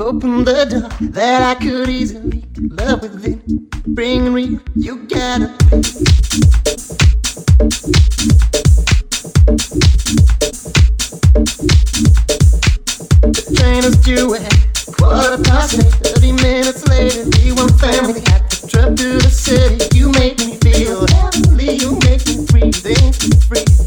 opened the door that I could easily love within. Bring real, you gotta. The train is due at quarter past eight. Thirty minutes later, we were family. Got the trip to the city. You make me feel heavenly. You make me breathe in free.